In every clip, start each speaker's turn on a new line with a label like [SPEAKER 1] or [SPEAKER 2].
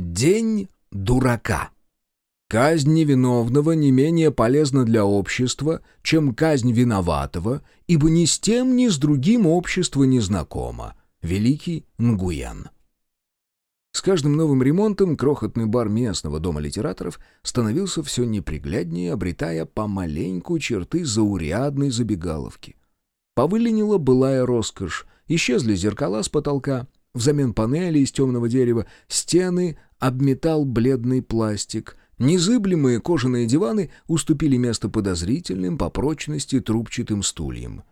[SPEAKER 1] День дурака. Казнь невиновного не менее полезна для общества, чем казнь виноватого, ибо ни с тем, ни с другим общество не знакомо. Великий Нгуян. С каждым новым ремонтом крохотный бар местного дома литераторов становился все непригляднее, обретая помаленьку черты заурядной забегаловки. Повыленила былая роскошь, исчезли зеркала с потолка, взамен панели из темного дерева стены обметал бледный пластик, незыблемые кожаные диваны уступили место подозрительным по прочности трубчатым стульям.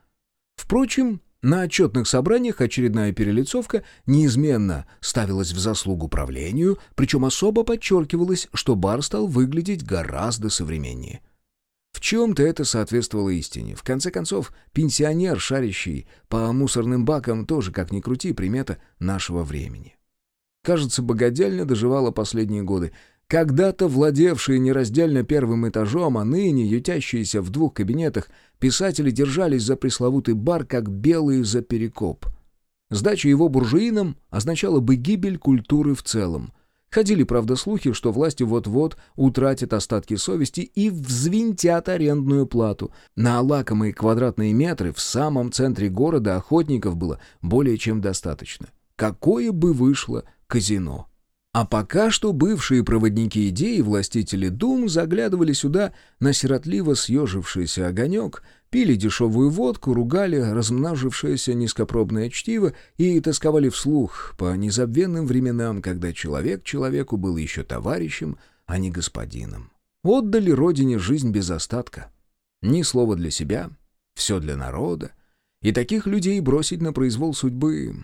[SPEAKER 1] Впрочем, на отчетных собраниях очередная перелицовка неизменно ставилась в заслугу правлению, причем особо подчеркивалось, что бар стал выглядеть гораздо современнее. В чем-то это соответствовало истине. В конце концов, пенсионер, шарящий по мусорным бакам, тоже, как ни крути, примета нашего времени. Кажется, богадельня доживала последние годы. Когда-то владевшие нераздельно первым этажом, а ныне ютящиеся в двух кабинетах, писатели держались за пресловутый бар, как белые за перекоп. Сдача его буржуинам означала бы гибель культуры в целом. Ходили, правда, слухи, что власти вот-вот утратят остатки совести и взвинтят арендную плату. На лакомые квадратные метры в самом центре города охотников было более чем достаточно. Какое бы вышло казино? А пока что бывшие проводники идеи властители дум заглядывали сюда на сиротливо съежившийся огонек, пили дешевую водку, ругали размножившееся низкопробное чтиво и тосковали вслух по незабвенным временам, когда человек человеку был еще товарищем, а не господином. Отдали родине жизнь без остатка. Ни слова для себя, все для народа. И таких людей бросить на произвол судьбы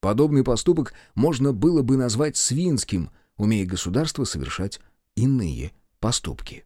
[SPEAKER 1] Подобный поступок можно было бы назвать свинским, умея государство совершать иные поступки.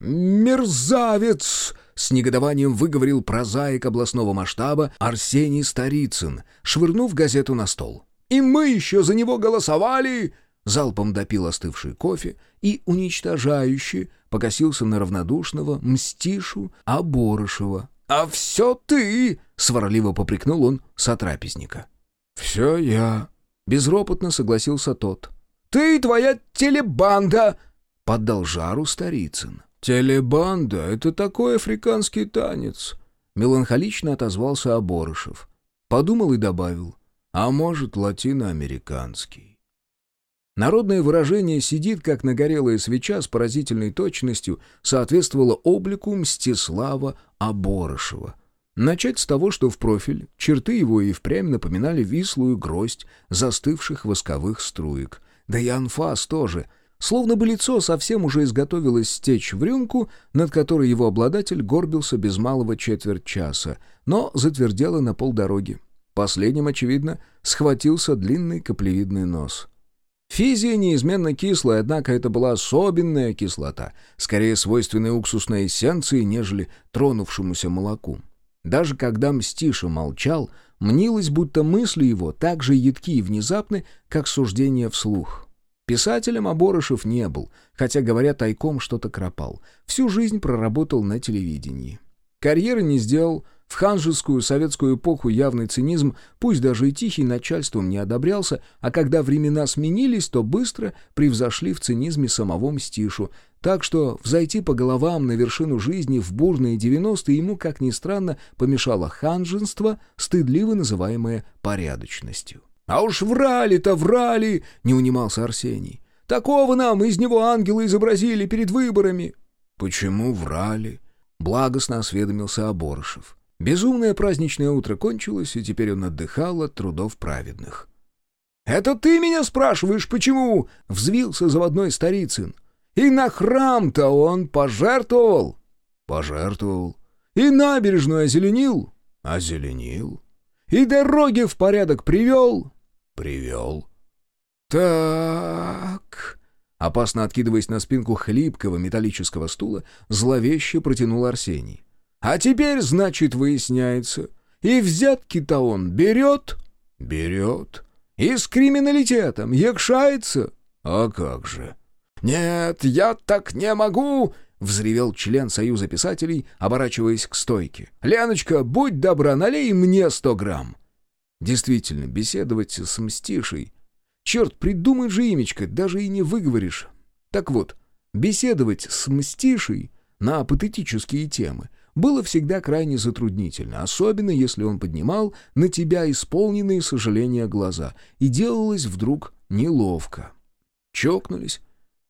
[SPEAKER 1] «Мерзавец!» — с негодованием выговорил прозаик областного масштаба Арсений Старицын, швырнув газету на стол. «И мы еще за него голосовали!» Залпом допил остывший кофе и, уничтожающе, покосился на равнодушного мстишу Оборышева, «А все ты!» — сварливо попрекнул он сотрапезника. «Все я!» — безропотно согласился тот. «Ты и твоя телебанда!» — поддал жару Старицын. «Телебанда — это такой африканский танец!» — меланхолично отозвался Оборышев. Подумал и добавил. «А может, латиноамериканский?» Народное выражение «сидит, как нагорелая свеча» с поразительной точностью соответствовало облику Мстислава Оборышева. Начать с того, что в профиль черты его и впрямь напоминали вислую гроздь застывших восковых струек. Да и анфас тоже. Словно бы лицо совсем уже изготовилось стечь в рюмку, над которой его обладатель горбился без малого четверть часа, но затвердело на полдороги. Последним, очевидно, схватился длинный каплевидный нос — Физия неизменно кислая, однако это была особенная кислота, скорее свойственная уксусной эссенции, нежели тронувшемуся молоку. Даже когда Мстиша молчал, мнилось, будто мысли его так же едки и внезапны, как суждение вслух. Писателем Оборышев не был, хотя, говоря тайком, что-то кропал. Всю жизнь проработал на телевидении. Карьеры не сделал, в ханжескую советскую эпоху явный цинизм, пусть даже и тихий, начальством не одобрялся, а когда времена сменились, то быстро превзошли в цинизме самого Мстишу, так что взойти по головам на вершину жизни в бурные девяностые ему, как ни странно, помешало ханженство, стыдливо называемое порядочностью. «А уж врали-то врали!» — не унимался Арсений. «Такого нам из него ангелы изобразили перед выборами!» «Почему врали?» — благостно осведомился Оборышев. Безумное праздничное утро кончилось, и теперь он отдыхал от трудов праведных. «Это ты меня спрашиваешь, почему?» — взвился заводной старицын. «И на храм-то он пожертвовал?» «Пожертвовал». «И набережную озеленил?» «Озеленил». «И дороги в порядок привел?» «Привел». «Так...» Опасно откидываясь на спинку хлипкого металлического стула, зловеще протянул Арсений. А теперь, значит, выясняется. И взятки-то он берет? Берет. И с криминалитетом якшается? А как же? Нет, я так не могу, взревел член Союза писателей, оборачиваясь к стойке. «Леночка, будь добра, налей мне сто грамм». Действительно, беседовать с Мстишей Черт, придумай же имечко, даже и не выговоришь. Так вот, беседовать с Мстишей на патетические темы было всегда крайне затруднительно, особенно если он поднимал на тебя исполненные сожаления глаза, и делалось вдруг неловко. Чокнулись.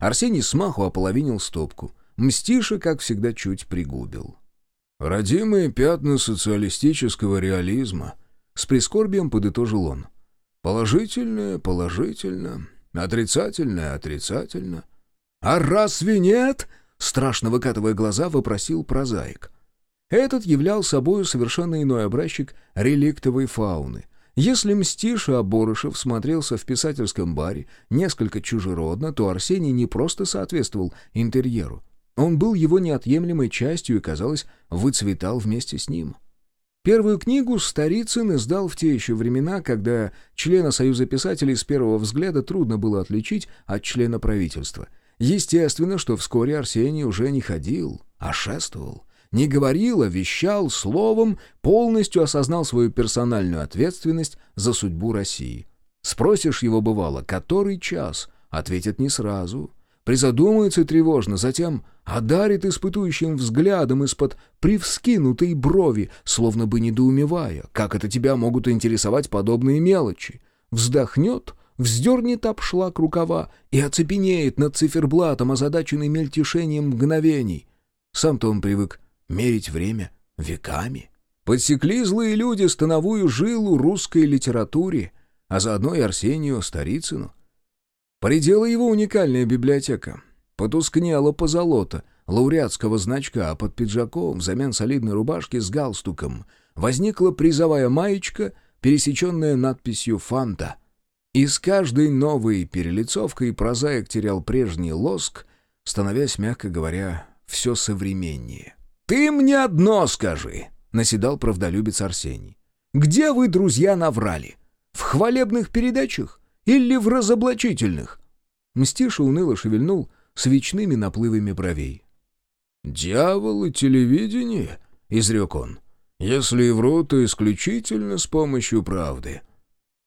[SPEAKER 1] Арсений смаху ополовинил стопку. Мстиша, как всегда, чуть пригубил.
[SPEAKER 2] «Родимые пятна социалистического реализма», — с прискорбием подытожил он. «Положительное — положительно, отрицательное — отрицательно».
[SPEAKER 1] «А разве нет?» — страшно выкатывая глаза, вопросил прозаик. Этот являл собою совершенно иной образчик реликтовой фауны. Если Мстиша Оборышев смотрелся в писательском баре несколько чужеродно, то Арсений не просто соответствовал интерьеру. Он был его неотъемлемой частью и, казалось, выцветал вместе с ним. Первую книгу Старицын издал в те еще времена, когда члена Союза писателей с первого взгляда трудно было отличить от члена правительства. Естественно, что вскоре Арсений уже не ходил, а шествовал. Не говорил, а вещал, словом, полностью осознал свою персональную ответственность за судьбу России. Спросишь его, бывало, который час? Ответит не сразу — призадумается тревожно, затем одарит испытующим взглядом из-под привскинутой брови, словно бы недоумевая, как это тебя могут интересовать подобные мелочи. Вздохнет, вздернет обшлак рукава и оцепенеет над циферблатом, озадаченный мельтешением мгновений. Сам-то он привык мерить время веками. Подсекли злые люди становую жилу русской литературе, а заодно и Арсению Старицыну. Поредела его уникальная библиотека. Потускнела позолота лауреатского значка, а под пиджаком, взамен солидной рубашки с галстуком, возникла призовая маечка, пересеченная надписью «Фанта». И с каждой новой перелицовкой прозаик терял прежний лоск, становясь, мягко говоря, все современнее. «Ты мне одно скажи!» — наседал правдолюбец Арсений. «Где вы, друзья, наврали? В хвалебных передачах? Или в разоблачительных?» Мстиша уныло шевельнул свечными наплывами бровей.
[SPEAKER 2] «Дьявол и телевидение», — изрек он. «Если и вру, то исключительно с помощью правды».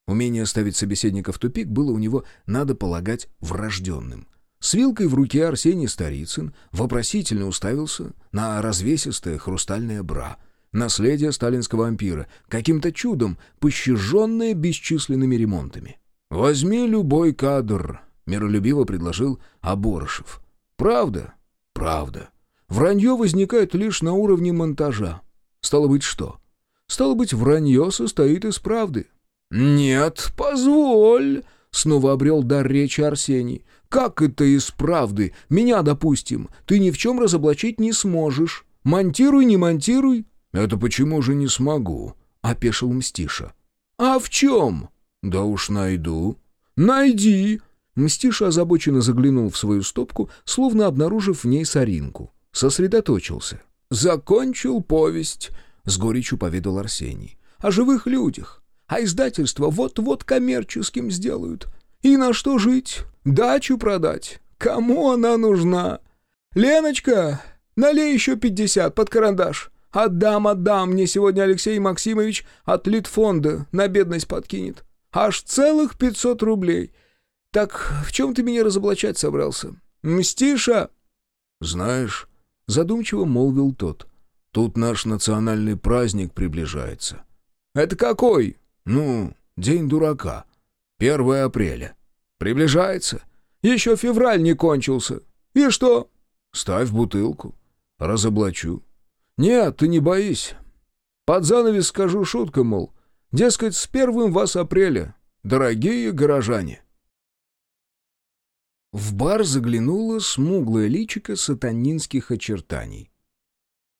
[SPEAKER 1] Умение ставить собеседника в тупик было у него, надо полагать, врожденным. С вилкой в руке Арсений Старицын вопросительно уставился на развесистое хрустальное бра, наследие сталинского ампира, каким-то чудом пощаженное бесчисленными ремонтами.
[SPEAKER 2] «Возьми любой кадр», — миролюбиво предложил Аборышев. «Правда? Правда. Вранье возникает лишь на уровне монтажа. Стало быть, что? Стало быть, вранье состоит из правды».
[SPEAKER 1] «Нет, позволь!» — снова обрел дар речи Арсений. «Как это из правды? Меня, допустим, ты ни в чем разоблачить не сможешь. Монтируй, не монтируй».
[SPEAKER 2] «Это почему же не смогу?» — опешил Мстиша.
[SPEAKER 1] «А в чем?»
[SPEAKER 2] «Да уж найду».
[SPEAKER 1] «Найди!» Мстиша озабоченно заглянул в свою стопку, словно обнаружив в ней соринку. Сосредоточился. «Закончил повесть», — с горечью поведал Арсений. «О живых людях. А издательство вот-вот коммерческим сделают. И на что жить? Дачу продать? Кому она нужна? Леночка, налей еще пятьдесят под карандаш. Отдам, отдам, мне сегодня Алексей Максимович от Литфонда на бедность подкинет. Аж целых пятьсот рублей. Так в чем ты меня разоблачать собрался? Мстиша?»
[SPEAKER 2] «Знаешь», — задумчиво молвил тот, — «тут наш национальный праздник приближается».
[SPEAKER 1] «Это какой?»
[SPEAKER 2] «Ну, День дурака. 1 апреля».
[SPEAKER 1] «Приближается. Еще февраль не кончился. И что?»
[SPEAKER 2] «Ставь бутылку. Разоблачу».
[SPEAKER 1] «Нет, ты не боись. Под занавес скажу шутку, мол, дескать, с первым вас апреля, дорогие горожане». В бар заглянуло смуглое личико сатанинских очертаний.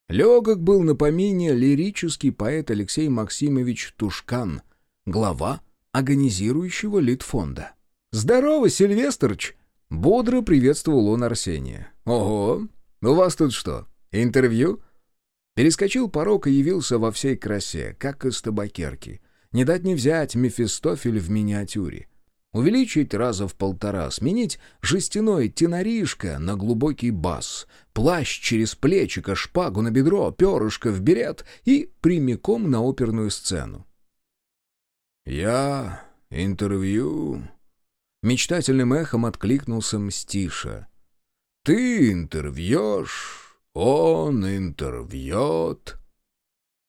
[SPEAKER 1] Легок был на помине лирический поэт Алексей Максимович Тушкан, глава агонизирующего Литфонда. «Здорово, Сильвестрыч!» — бодро приветствовал он Арсения. «Ого! У вас тут что, интервью?» Перескочил порог и явился во всей красе, как из табакерки. Не дать не взять Мефистофель в миниатюре увеличить раза в полтора, сменить жестяной теноришко на глубокий бас, плащ через плечико, шпагу на бедро, перышко в берет и прямиком на оперную сцену.
[SPEAKER 2] «Я интервью
[SPEAKER 1] Мечтательным эхом откликнулся Мстиша. «Ты интервьешь, он интервьет».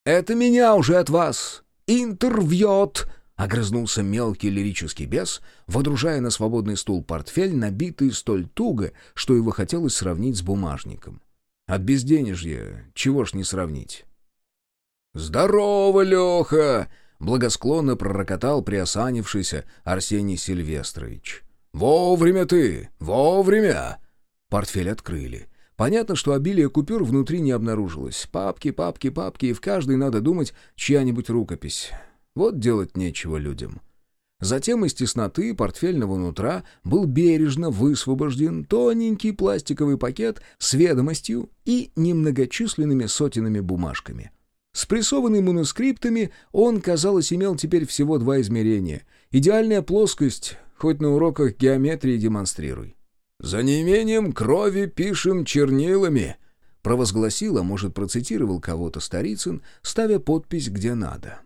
[SPEAKER 1] «Это меня уже от вас интервьет!» — огрызнулся мелкий лирический бес, водружая на свободный стул портфель, набитый столь туго, что его хотелось сравнить с бумажником. От безденежья чего ж не сравнить? «Здорово, Леха!» — благосклонно пророкотал приосанившийся Арсений Сильвестрович. «Вовремя ты! Вовремя!» Портфель открыли. Понятно, что обилие купюр внутри не обнаружилось. Папки, папки, папки, и в каждой, надо думать, чья-нибудь рукопись. Вот делать нечего людям. Затем из тесноты портфельного нутра был бережно высвобожден тоненький пластиковый пакет с ведомостью и немногочисленными сотенными бумажками. Спрессованный манускриптами, он, казалось, имел теперь всего два измерения. Идеальная плоскость, хоть на уроках геометрии демонстрируй. «За неимением крови пишем чернилами», — провозгласил, а может, процитировал кого-то Старицын, ставя подпись где надо.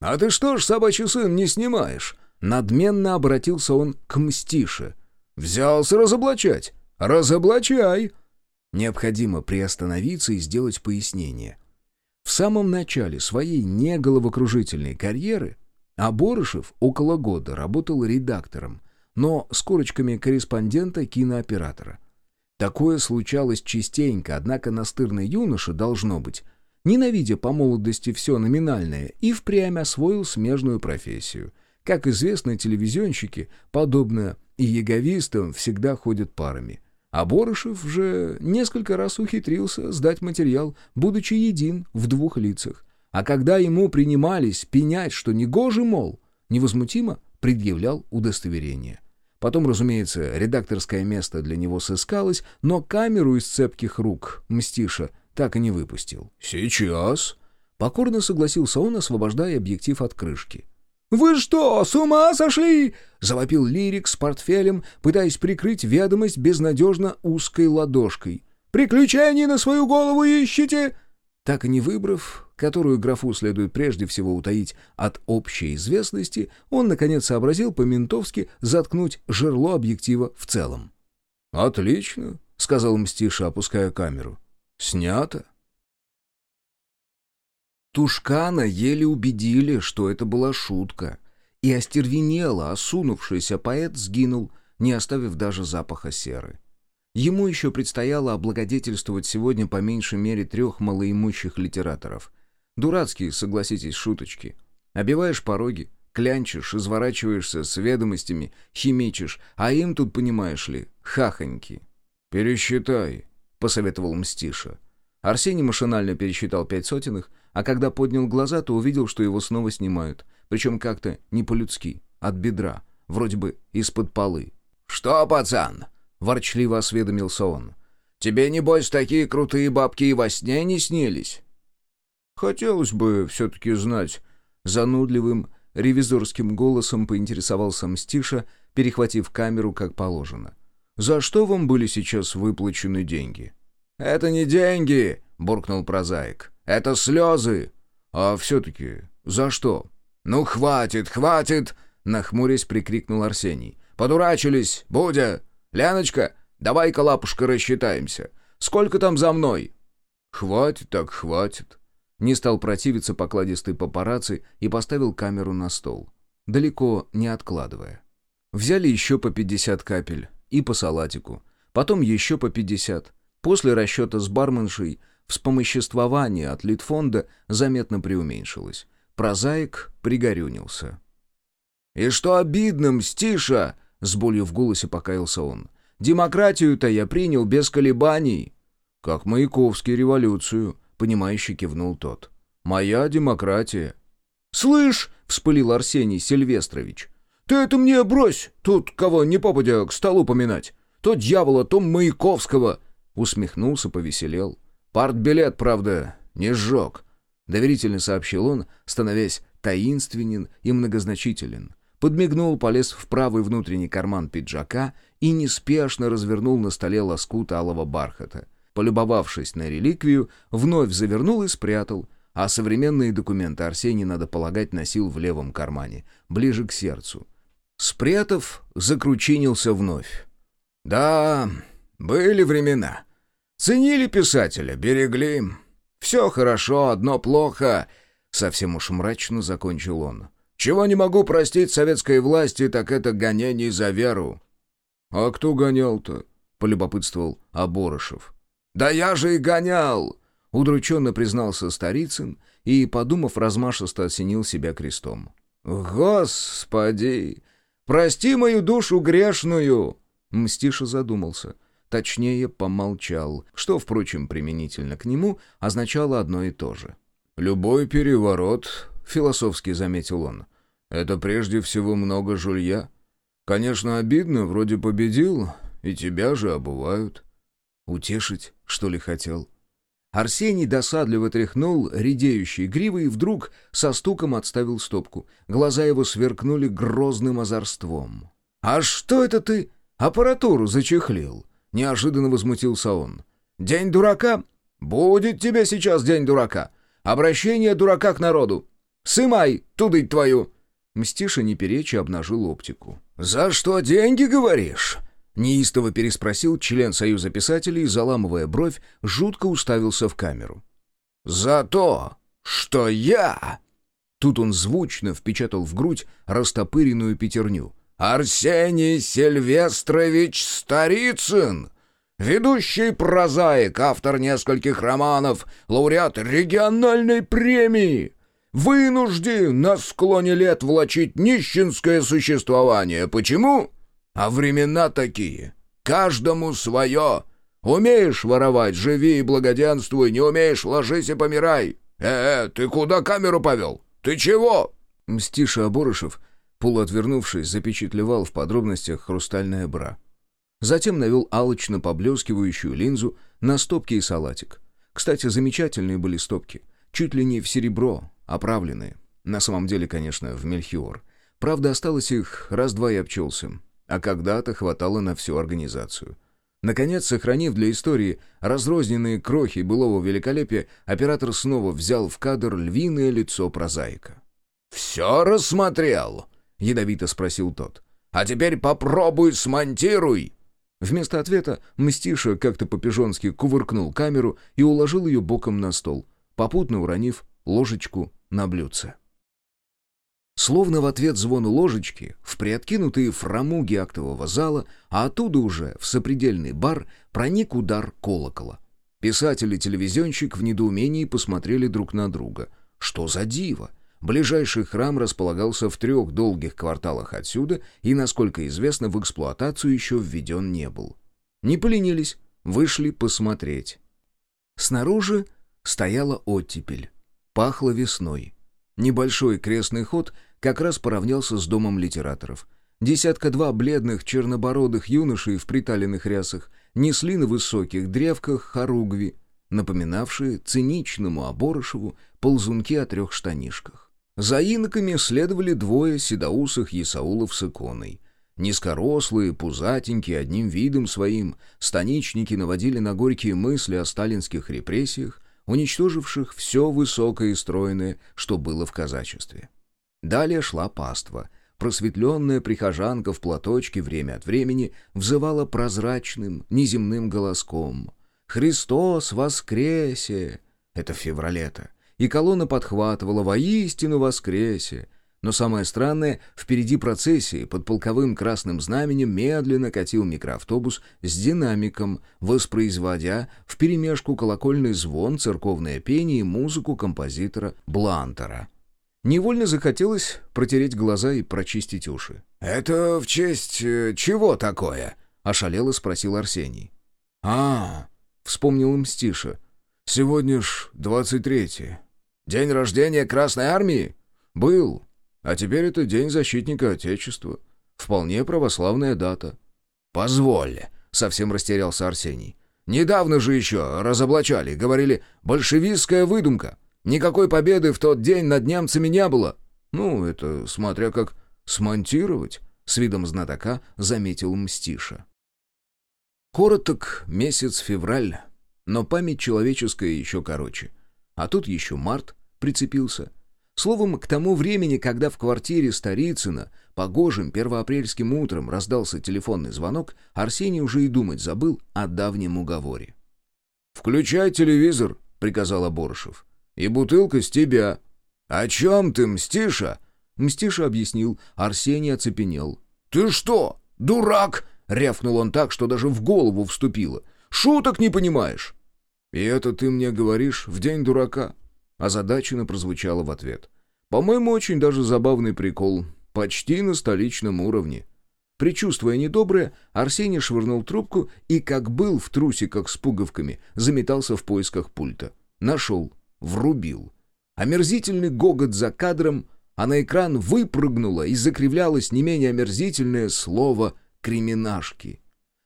[SPEAKER 1] «А ты что ж, собачий сын, не снимаешь?» Надменно обратился он к Мстише. «Взялся разоблачать? Разоблачай!» Необходимо приостановиться и сделать пояснение — в самом начале своей неголовокружительной карьеры Аборышев около года работал редактором, но с корочками корреспондента кинооператора. Такое случалось частенько, однако настырный юноша, должно быть, ненавидя по молодости все номинальное, и впрямь освоил смежную профессию. Как известно, телевизионщики, подобно и яговистам, всегда ходят парами – а Борошев же несколько раз ухитрился сдать материал, будучи един в двух лицах. А когда ему принимались пенять, что негоже, мол, невозмутимо предъявлял удостоверение. Потом, разумеется, редакторское место для него сыскалось, но камеру из цепких рук Мстиша так и не выпустил. «Сейчас!» Покорно согласился он, освобождая объектив от крышки. «Вы что, с ума сошли?» — завопил лирик с портфелем, пытаясь прикрыть ведомость безнадежно узкой ладошкой. «Приключений на свою голову ищите!» Так и не выбрав, которую графу следует прежде всего утаить от общей известности, он, наконец, сообразил по-ментовски заткнуть жерло объектива в целом. «Отлично», — сказал Мстиша, опуская камеру. «Снято». Тушкана еле убедили, что это была шутка. И остервенело, осунувшийся поэт сгинул, не оставив даже запаха серы. Ему еще предстояло облагодетельствовать сегодня по меньшей мере трех малоимущих литераторов. Дурацкие, согласитесь, шуточки. Обиваешь пороги, клянчишь, изворачиваешься с ведомостями, химичишь, а им тут, понимаешь ли, хахоньки. «Пересчитай», — посоветовал Мстиша. Арсений машинально пересчитал пять сотенных, а когда поднял глаза, то увидел, что его снова снимают. Причем как-то не по-людски, от бедра, вроде бы из-под полы. «Что, пацан?» — ворчливо осведомился он. «Тебе, небось, такие крутые бабки и во сне не снились?» «Хотелось бы все-таки знать». Занудливым, ревизорским голосом поинтересовался Мстиша, перехватив камеру как положено. «За что вам были сейчас выплачены деньги?» «Это не деньги!» — буркнул прозаик. Это слезы. А все-таки за что? Ну, хватит, хватит!» Нахмурясь, прикрикнул Арсений. «Подурачились, Будя! Ляночка, давай-ка, лапушка, рассчитаемся. Сколько там за мной?» «Хватит так хватит». Не стал противиться покладистый папарацци и поставил камеру на стол, далеко не откладывая. Взяли еще по 50 капель и по салатику, потом еще по 50. После расчета с барменшей Вспомоществование от Литфонда заметно преуменьшилось. Прозаик пригорюнился. «И что обидно, мстиша!» — с болью в голосе покаялся он. «Демократию-то я принял без колебаний!» «Как Маяковский революцию!» — понимающе кивнул тот. «Моя демократия!» «Слышь!» — вспылил Арсений Сильвестрович. «Ты это мне брось! Тут кого не попадя к столу поминать! То дьявола, то Маяковского!» Усмехнулся, повеселел. Партбилет, правда, не сжег», — доверительно сообщил он, становясь таинственен и многозначителен. Подмигнул, полез в правый внутренний карман пиджака и неспешно развернул на столе лоскут алого бархата. Полюбовавшись на реликвию, вновь завернул и спрятал, а современные документы Арсений, надо полагать, носил в левом кармане, ближе к сердцу. Спрятав, закручинился вновь. «Да, были времена. Ценили писателя, берегли. Все хорошо, одно плохо». Совсем уж мрачно закончил он. «Чего не могу простить советской власти, так это гонений за веру».
[SPEAKER 2] «А кто гонял-то?» — полюбопытствовал Аборышев.
[SPEAKER 1] «Да я же и гонял!» — удрученно признался Старицын и, подумав, размашисто осенил себя крестом. «Господи! Прости мою душу грешную!» Мстиша задумался. Точнее, помолчал, что, впрочем, применительно к нему, означало одно и то же.
[SPEAKER 2] «Любой переворот», — философски заметил он, — «это прежде всего много жулья. Конечно, обидно, вроде победил, и тебя же обувают».
[SPEAKER 1] «Утешить, что ли, хотел?» Арсений досадливо тряхнул редеющей гривой и вдруг со стуком отставил стопку. Глаза его сверкнули грозным озорством. «А что это ты аппаратуру зачехлил?» — неожиданно возмутился он. «День дурака? Будет тебе сейчас день дурака. Обращение дурака к народу. Сымай, тудыть твою!» Мстиша не перечи обнажил оптику. «За что деньги, говоришь?» Неистово переспросил член Союза писателей заламывая бровь, жутко уставился в камеру. «За то, что я...» Тут он звучно впечатал в грудь растопыренную пятерню. «Арсений Сильвестрович Старицын!» Ведущий прозаик, автор нескольких романов, лауреат региональной премии. Вынужден на склоне лет влачить нищенское существование. Почему? А времена такие. Каждому свое. Умеешь воровать, живи и благоденствуй, не умеешь, ложись и помирай. Э-э, ты куда камеру повел? Ты чего?» Мстиша Оборышев, полуотвернувшись, запечатлевал в подробностях хрустальное бра. Затем навел алочно поблескивающую линзу на стопки и салатик. Кстати, замечательные были стопки. Чуть ли не в серебро, оправленные. На самом деле, конечно, в мельхиор. Правда, осталось их раз-два и обчелся а когда-то хватало на всю организацию. Наконец, сохранив для истории разрозненные крохи былого великолепия, оператор снова взял в кадр львиное лицо прозаика. «Все рассмотрел?» — ядовито спросил тот. «А теперь попробуй смонтируй!» Вместо ответа Мстиша как-то по-пижонски кувыркнул камеру и уложил ее боком на стол, попутно уронив ложечку на блюдце. Словно в ответ звону ложечки, в приоткинутые фрамуги актового зала, а оттуда уже в сопредельный бар проник удар колокола. Писатель и телевизионщик в недоумении посмотрели друг на друга. Что за диво? Ближайший храм располагался в трех долгих кварталах отсюда и, насколько известно, в эксплуатацию еще введен не был. Не поленились, вышли посмотреть. Снаружи стояла оттепель. Пахло весной. Небольшой крестный ход как раз поравнялся с домом литераторов. Десятка-два бледных чернобородых юношей в приталенных рясах несли на высоких древках хоругви, напоминавшие циничному Оборышеву ползунки о трех штанишках. За иноками следовали двое седоусых есаулов с иконой. Низкорослые, пузатенькие, одним видом своим, станичники наводили на горькие мысли о сталинских репрессиях, уничтоживших все высокое и стройное, что было в казачестве. Далее шла паства. Просветленная прихожанка в платочке время от времени взывала прозрачным, неземным голоском. «Христос воскресе!» Это в феврале-то. И колонна подхватывала «Воистину воскресе!» Но самое странное, впереди процессии под полковым красным знаменем медленно катил микроавтобус с динамиком, воспроизводя вперемешку колокольный звон, церковное пение и музыку композитора Блантера. Невольно захотелось протереть глаза и прочистить уши. «Это в честь э, чего такое?» — ошалело спросил Арсений.
[SPEAKER 2] «А, — вспомнил Мстиша, — сегодня ж двадцать третье. День рождения Красной Армии? Был. А теперь это День защитника Отечества. Вполне православная дата».
[SPEAKER 1] «Позволь», — совсем растерялся Арсений. «Недавно же еще разоблачали, говорили, большевистская выдумка». Никакой победы в тот день над немцами не было.
[SPEAKER 2] Ну, это смотря как смонтировать, с видом знатока заметил Мстиша.
[SPEAKER 1] Короток месяц февраль, но память человеческая еще короче. А тут еще март прицепился. Словом, к тому времени, когда в квартире Старицына погожим первоапрельским утром раздался телефонный звонок, Арсений уже и думать забыл о давнем уговоре.
[SPEAKER 2] «Включай телевизор», — приказал Борошев. «И бутылка с тебя». «О чем ты, Мстиша?»
[SPEAKER 1] Мстиша объяснил, Арсений оцепенел.
[SPEAKER 2] «Ты что, дурак?» — рявкнул он так, что даже в голову вступило. «Шуток не понимаешь».
[SPEAKER 1] «И это ты мне говоришь в день дурака?» Озадаченно прозвучало в ответ. «По-моему, очень даже забавный прикол. Почти на столичном уровне». Причувствуя недоброе, Арсений швырнул трубку и, как был в трусиках с пуговками, заметался в поисках пульта. Нашел. Врубил. Омерзительный гогот за кадром, а на экран выпрыгнуло и закривлялось не менее омерзительное слово «криминашки».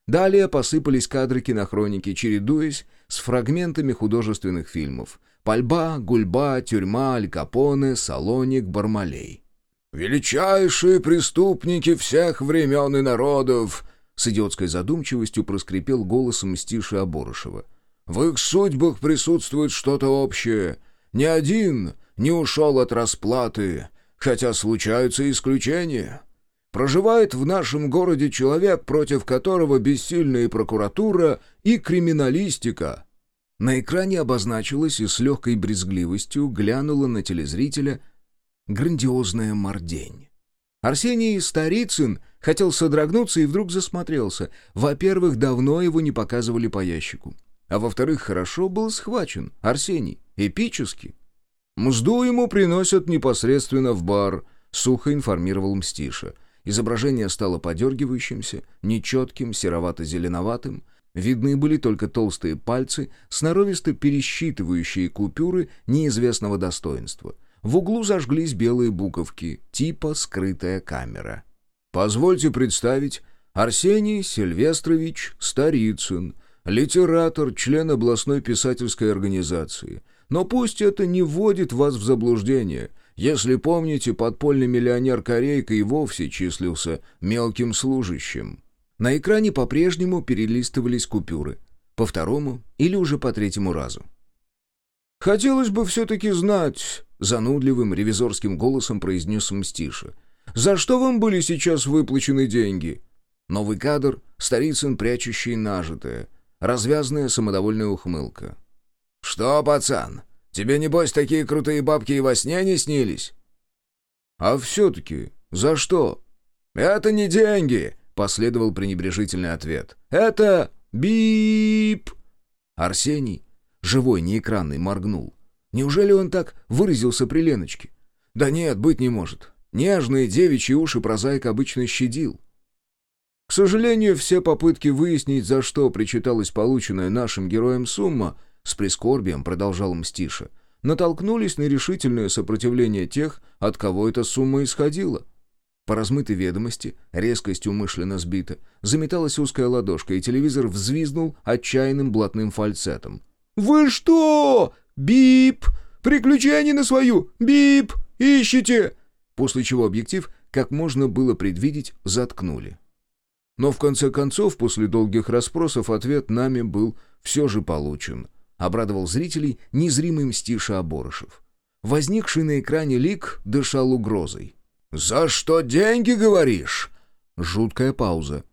[SPEAKER 1] Далее посыпались кадры кинохроники, чередуясь с фрагментами художественных фильмов. Пальба, гульба, тюрьма, Аль Капоне, Салоник, Бармалей.
[SPEAKER 2] «Величайшие преступники всех времен и народов!» С идиотской задумчивостью проскрипел голосом Стиши Оборышева. «В их судьбах присутствует что-то общее. Ни один не ушел от расплаты, хотя случаются исключения. Проживает в нашем городе человек, против которого бессильна и прокуратура, и криминалистика».
[SPEAKER 1] На экране обозначилась и с легкой брезгливостью глянула на телезрителя грандиозная мордень. Арсений Старицын хотел содрогнуться и вдруг засмотрелся. Во-первых, давно его не показывали по ящику. А во-вторых, хорошо был схвачен. Арсений. Эпически. «Мзду ему приносят непосредственно в бар», — сухо информировал Мстиша. Изображение стало подергивающимся, нечетким, серовато-зеленоватым. Видны были только толстые пальцы, сноровисто пересчитывающие купюры неизвестного достоинства. В углу зажглись белые буковки, типа «скрытая камера».
[SPEAKER 2] «Позвольте представить, Арсений Сильвестрович Старицын, литератор, член областной писательской организации. Но пусть это не вводит вас в заблуждение. Если помните, подпольный миллионер Корейка и вовсе числился мелким служащим».
[SPEAKER 1] На экране по-прежнему перелистывались купюры. По второму или уже по третьему разу.
[SPEAKER 2] «Хотелось бы все-таки знать», — занудливым ревизорским голосом произнес Мстиша. «За что вам были сейчас выплачены деньги?»
[SPEAKER 1] Новый кадр, Старицын, прячущий нажитое. Развязная самодовольная ухмылка.
[SPEAKER 2] «Что, пацан, тебе, небось, такие крутые бабки и во сне не снились?»
[SPEAKER 1] «А все-таки за что?»
[SPEAKER 2] «Это не деньги», — последовал пренебрежительный ответ. «Это бип!»
[SPEAKER 1] Арсений Живой, неэкранный, моргнул. Неужели он так выразился при Леночке? Да нет, быть не может. Нежные девичьи уши прозаик обычно щадил. К сожалению, все попытки выяснить, за что причиталась полученная нашим героям сумма, с прискорбием продолжал Мстиша, натолкнулись на решительное сопротивление тех, от кого эта сумма исходила. По размытой ведомости, резкость умышленно сбита, заметалась узкая ладошка, и телевизор взвизнул отчаянным блатным фальцетом.
[SPEAKER 2] «Вы что? Бип! Приключения на свою! Бип! Ищите!»
[SPEAKER 1] После чего объектив, как можно было предвидеть, заткнули. Но в конце концов, после долгих расспросов, ответ нами был все же получен. Обрадовал зрителей незримый мстиша Оборышев. Возникший на экране лик дышал угрозой.
[SPEAKER 2] «За что деньги, говоришь?»
[SPEAKER 1] Жуткая пауза.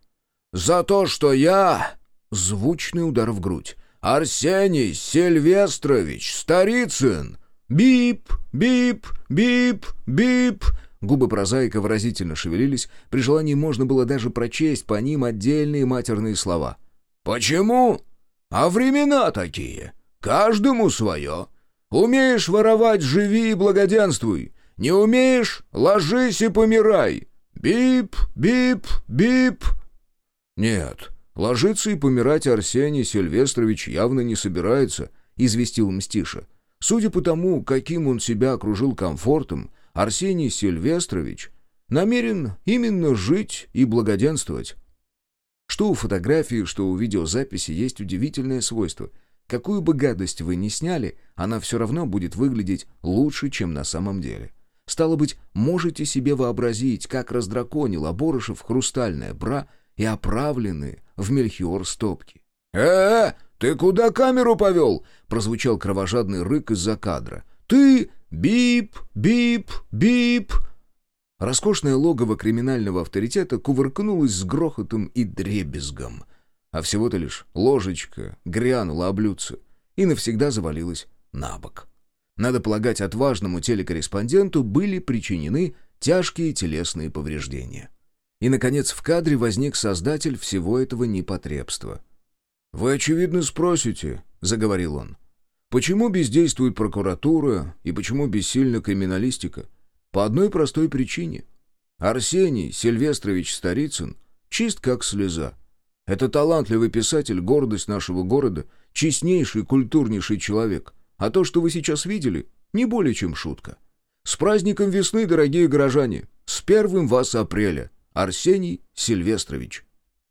[SPEAKER 2] «За то, что я...»
[SPEAKER 1] Звучный удар в грудь.
[SPEAKER 2] Арсений Сильвестрович Старицын! Бип, бип, бип, бип!»
[SPEAKER 1] Губы прозаика выразительно шевелились, при желании можно было даже прочесть по ним отдельные матерные слова.
[SPEAKER 2] «Почему? А времена такие. Каждому свое. Умеешь воровать — живи и благоденствуй. Не умеешь — ложись и помирай. Бип, бип, бип!»
[SPEAKER 1] «Нет, Ложиться и помирать Арсений Сильвестрович явно не собирается, известил Мстиша. Судя по тому, каким он себя окружил комфортом, Арсений Сильвестрович намерен именно жить и благоденствовать. Что у фотографии, что у видеозаписи есть удивительное свойство. Какую бы гадость вы ни сняли, она все равно будет выглядеть лучше, чем на самом деле. Стало быть, можете себе вообразить, как раздраконил Оборышев хрустальная бра и оправленные в мельхиор стопки.
[SPEAKER 2] «Э, -э ты куда камеру повел?» — прозвучал кровожадный рык из-за кадра. «Ты
[SPEAKER 1] Бип, бип, бип. Роскошное логово криминального авторитета кувыркнулось с грохотом и дребезгом. А всего-то лишь ложечка грянула об блюдце и навсегда завалилась на бок. Надо полагать, отважному телекорреспонденту были причинены тяжкие телесные повреждения. И, наконец, в кадре возник создатель всего этого непотребства. «Вы, очевидно, спросите», — заговорил он, «почему бездействует прокуратура и почему бессильна криминалистика? По одной простой причине. Арсений Сильвестрович Старицын чист как слеза. Это талантливый писатель, гордость нашего города, честнейший, культурнейший человек. А то, что вы сейчас видели, не более чем шутка. С праздником весны, дорогие горожане! С первым вас апреля! Арсений Сильвестрович.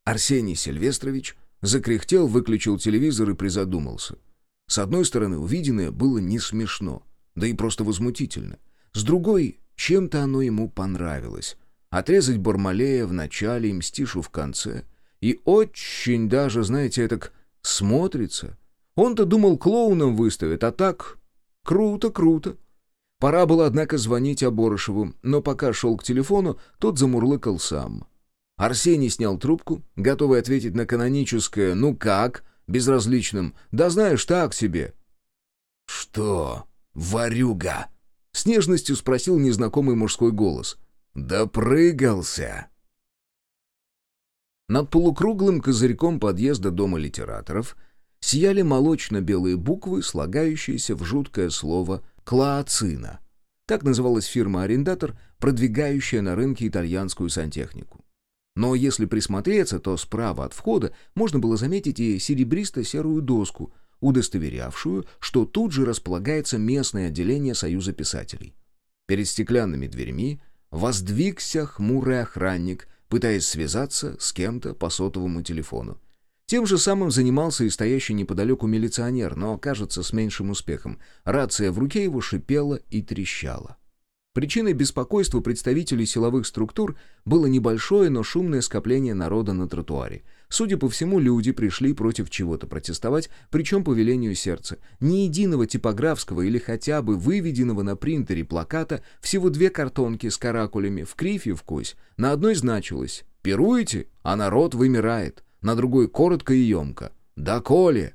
[SPEAKER 1] Арсений Сильвестрович закряхтел, выключил телевизор и призадумался. С одной стороны, увиденное было не смешно, да и просто возмутительно. С другой, чем-то оно ему понравилось. Отрезать Бармалея в начале и Мстишу в конце. И очень даже, знаете, так смотрится. Он-то думал, клоуном выставят, а так... Круто, круто. Пора было, однако, звонить Оборошеву, но пока шел к телефону, тот замурлыкал сам. Арсений снял трубку, готовый ответить на каноническое «ну как?» безразличным «да знаешь, так себе». «Что, варюга?» — с нежностью спросил незнакомый мужской голос. «Допрыгался!» Над полукруглым козырьком подъезда Дома литераторов сияли молочно-белые буквы, слагающиеся в жуткое слово Клаоцина. Так называлась фирма-арендатор, продвигающая на рынке итальянскую сантехнику. Но если присмотреться, то справа от входа можно было заметить и серебристо-серую доску, удостоверявшую, что тут же располагается местное отделение Союза писателей. Перед стеклянными дверьми воздвигся хмурый охранник, пытаясь связаться с кем-то по сотовому телефону. Тем же самым занимался и стоящий неподалеку милиционер, но, кажется, с меньшим успехом. Рация в руке его шипела и трещала. Причиной беспокойства представителей силовых структур было небольшое, но шумное скопление народа на тротуаре. Судя по всему, люди пришли против чего-то протестовать, причем по велению сердца. Ни единого типографского или хотя бы выведенного на принтере плаката, всего две картонки с каракулями, в криф и в кось. На одной значилось «Пируете, а народ вымирает» на другой коротко и емко. «Да коли!»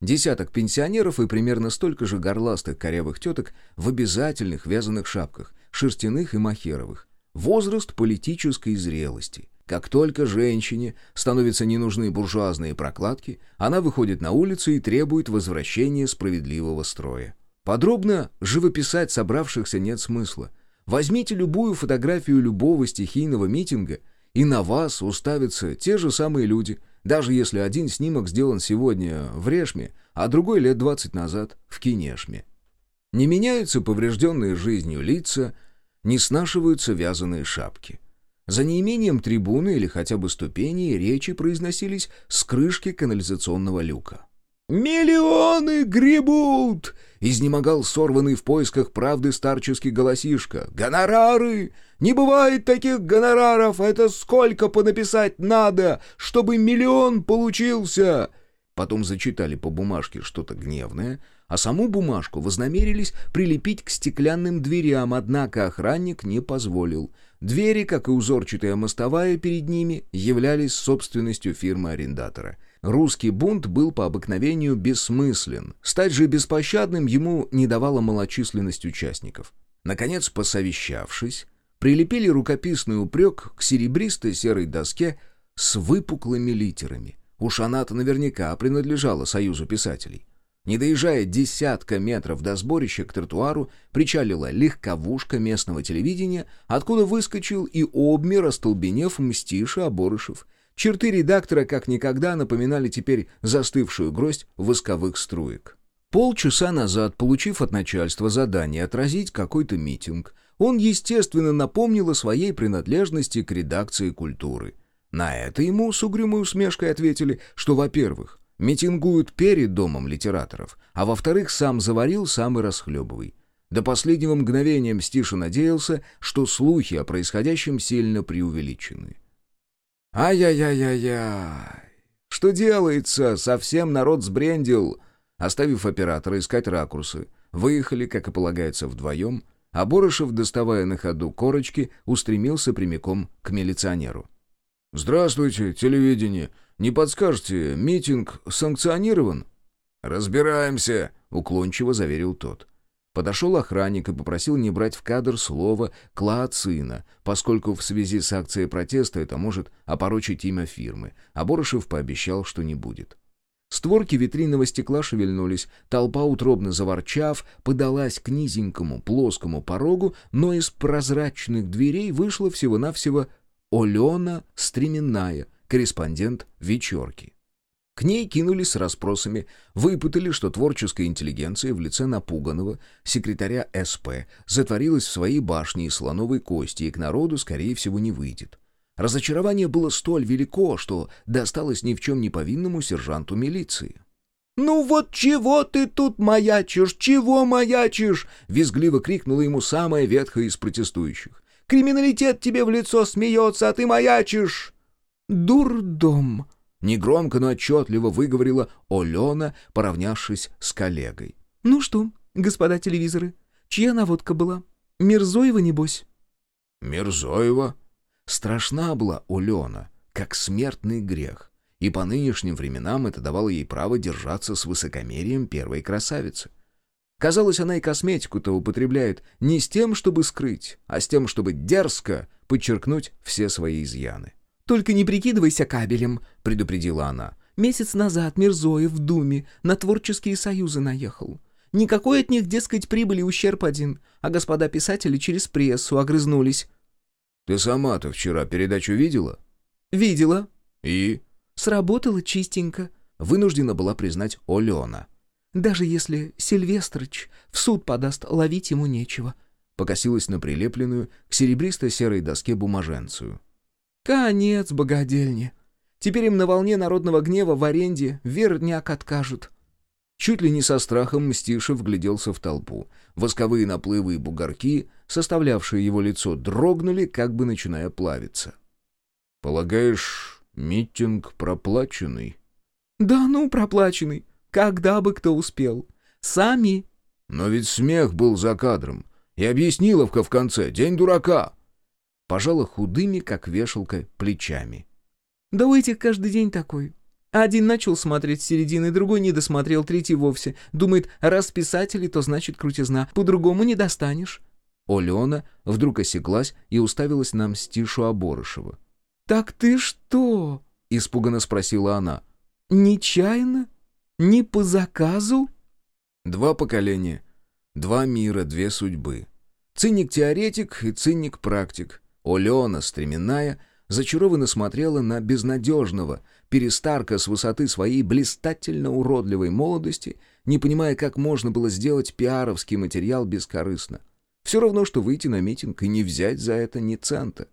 [SPEAKER 1] Десяток пенсионеров и примерно столько же горластых корявых теток в обязательных вязаных шапках, шерстяных и махеровых. Возраст политической зрелости. Как только женщине становятся не нужны буржуазные прокладки, она выходит на улицу и требует возвращения справедливого строя. Подробно живописать собравшихся нет смысла. Возьмите любую фотографию любого стихийного митинга – и на вас уставятся те же самые люди, даже если один снимок сделан сегодня в Решме, а другой лет 20 назад в Кинешме. Не меняются поврежденные жизнью лица, не снашиваются вязаные шапки. За неимением трибуны или хотя бы ступеней речи произносились с крышки канализационного люка. «Миллионы гребут!» — изнемогал сорванный в поисках правды старческий голосишка. «Гонорары! Не бывает таких гонораров! Это сколько понаписать надо, чтобы миллион получился!» Потом зачитали по бумажке что-то гневное, а саму бумажку вознамерились прилепить к стеклянным дверям, однако охранник не позволил. Двери, как и узорчатая мостовая перед ними, являлись собственностью фирмы-арендатора — Русский бунт был по обыкновению бессмыслен. Стать же беспощадным ему не давала малочисленность участников. Наконец, посовещавшись, прилепили рукописный упрек к серебристой серой доске с выпуклыми литерами. Уж она-то наверняка принадлежала Союзу писателей. Не доезжая десятка метров до сборища к тротуару, причалила легковушка местного телевидения, откуда выскочил и обмер, остолбенев Мстиша Оборышев — Черты редактора как никогда напоминали теперь застывшую гроздь восковых струек. Полчаса назад, получив от начальства задание отразить какой-то митинг, он, естественно, напомнил о своей принадлежности к редакции культуры. На это ему с угрюмой усмешкой ответили, что, во-первых, митингуют перед домом литераторов, а во-вторых, сам заварил, сам и расхлебывай. До последнего мгновения Мстиша надеялся, что слухи о происходящем сильно преувеличены. «Ай-яй-яй-яй-яй! Что делается? Совсем народ сбрендил!» Оставив оператора искать ракурсы, выехали, как и полагается, вдвоем, а Борошев, доставая на ходу корочки, устремился прямиком к милиционеру.
[SPEAKER 2] «Здравствуйте, телевидение. Не подскажете, митинг санкционирован?»
[SPEAKER 1] «Разбираемся», — уклончиво заверил тот. Подошел охранник и попросил не брать в кадр слово «клаоцина», поскольку в связи с акцией протеста это может опорочить имя фирмы, а Борошев пообещал, что не будет. Створки витринного стекла шевельнулись, толпа, утробно заворчав, подалась к низенькому плоскому порогу, но из прозрачных дверей вышла всего-навсего Олена Стременная, корреспондент «Вечерки». К ней кинулись с расспросами, выпытали, что творческая интеллигенция в лице напуганного секретаря СП затворилась в своей башне из слоновой кости и к народу, скорее всего, не выйдет. Разочарование было столь велико, что досталось ни в чем не повинному сержанту милиции. «Ну вот чего ты тут маячишь? Чего маячишь?» — визгливо крикнула ему самая ветхая из протестующих. «Криминалитет тебе в лицо смеется, а ты маячишь!» «Дурдом!» Негромко, но отчетливо выговорила Олена, поравнявшись с коллегой. «Ну что, господа телевизоры, чья наводка была? Мирзоева, небось?»
[SPEAKER 2] «Мирзоева?»
[SPEAKER 1] Страшна была Олена, как смертный грех, и по нынешним временам это давало ей право держаться с высокомерием первой красавицы. Казалось, она и косметику-то употребляет не с тем, чтобы скрыть, а с тем, чтобы дерзко подчеркнуть все свои изъяны. «Только не прикидывайся кабелем», — предупредила она. «Месяц назад Мирзоев в Думе на творческие союзы наехал. Никакой от них, дескать, прибыли ущерб один, а господа писатели через прессу огрызнулись».
[SPEAKER 2] «Ты сама-то вчера передачу видела?»
[SPEAKER 1] «Видела».
[SPEAKER 2] «И?»
[SPEAKER 1] «Сработало чистенько», — вынуждена была признать Олена. «Даже если Сильвестрыч в суд подаст, ловить ему нечего», — покосилась на прилепленную к серебристо-серой доске бумаженцию. Конец богадельни. Теперь им на волне народного гнева в аренде верняк откажут. Чуть ли не со страхом Мстишев вгляделся в толпу. Восковые наплывы и бугорки, составлявшие его лицо, дрогнули, как бы начиная плавиться.
[SPEAKER 2] «Полагаешь, митинг проплаченный?»
[SPEAKER 1] «Да ну, проплаченный. Когда бы кто успел. Сами».
[SPEAKER 2] «Но ведь смех был за кадром. И объясниловка в конце. День дурака»
[SPEAKER 1] пожала худыми, как вешалка, плечами. «Да у этих каждый день такой. Один начал смотреть с середины, другой не досмотрел, третий вовсе. Думает, раз писатели, то значит крутизна. По-другому не достанешь». Олена вдруг осеклась и уставилась на Мстишу Оборышева. «Так ты что?» — испуганно спросила она. «Нечаянно? Не по заказу?»
[SPEAKER 2] Два поколения, два мира, две судьбы. Циник-теоретик и циник-практик. Олена, стременная, зачарованно смотрела на безнадежного, перестарка с высоты своей блистательно уродливой молодости, не понимая, как можно было сделать пиаровский материал бескорыстно. Все равно, что выйти на митинг и не взять за это ни цента.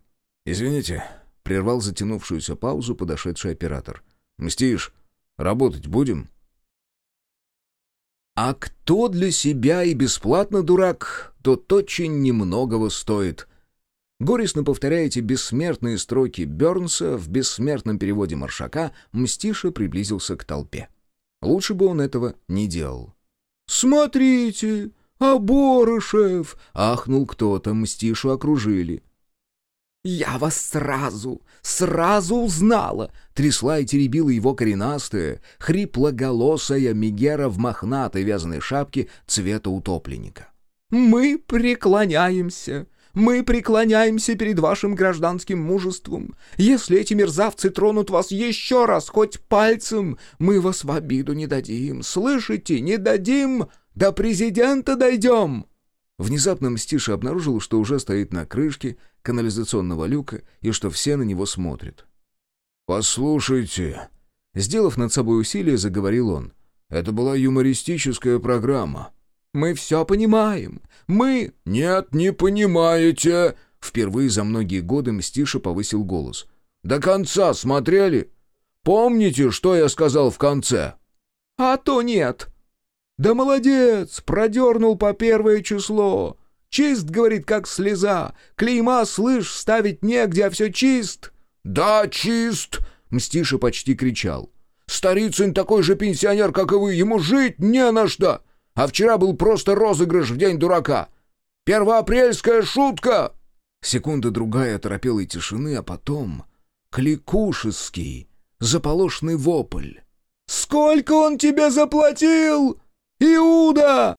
[SPEAKER 1] «Извините», — прервал затянувшуюся паузу подошедший оператор.
[SPEAKER 2] «Мстишь, работать будем?»
[SPEAKER 1] «А кто для себя и бесплатно дурак, тот очень немногого стоит», Горестно повторяя эти бессмертные строки Бернса в бессмертном переводе Маршака, Мстиша приблизился к толпе. Лучше бы он этого не делал. «Смотрите, Оборышев!» — ахнул кто-то, Мстишу окружили. «Я вас сразу, сразу узнала!» — трясла и теребила его коренастая, хриплоголосая Мегера в мохнатой вязаной шапке цвета утопленника. «Мы преклоняемся мы преклоняемся перед вашим гражданским мужеством. Если эти мерзавцы тронут вас еще раз, хоть пальцем, мы вас в обиду не дадим. Слышите, не дадим, до президента дойдем!» Внезапно Мстиша обнаружил, что уже стоит на крышке канализационного люка и что все на него смотрят.
[SPEAKER 2] «Послушайте», —
[SPEAKER 1] сделав над собой усилие, заговорил он, —
[SPEAKER 2] «это была юмористическая программа».
[SPEAKER 1] Мы все понимаем. Мы...»
[SPEAKER 2] «Нет, не понимаете!»
[SPEAKER 1] Впервые за многие годы Мстиша повысил голос.
[SPEAKER 2] «До конца смотрели? Помните, что я сказал в конце?»
[SPEAKER 1] «А то нет!» «Да молодец! Продернул по первое число!» «Чист, — говорит, — как слеза! Клейма, слышь, ставить негде, а все чист!»
[SPEAKER 2] «Да, чист!» — Мстиша почти кричал. «Старицын такой же пенсионер, как и вы, ему жить не на что!
[SPEAKER 1] А вчера был просто розыгрыш в день дурака. Первоапрельская шутка!»
[SPEAKER 2] Секунда другая оторопелой тишины, а потом кликушеский, заполошный вопль.
[SPEAKER 1] «Сколько он тебе заплатил, Иуда?»